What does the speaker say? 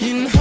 You know